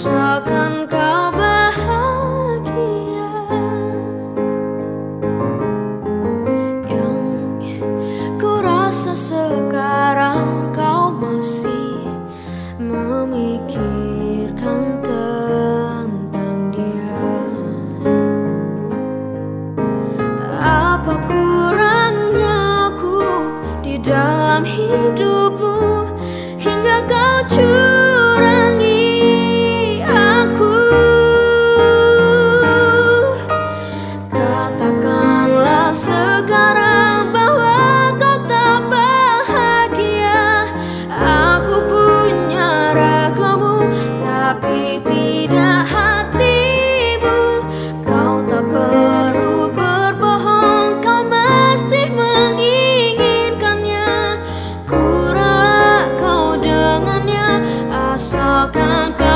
rasakan kau bahagia. Yang ku rasa sekarang kau masih memikirkan tentang dia. Apa kurangnya aku di dalam hidupmu? cantar.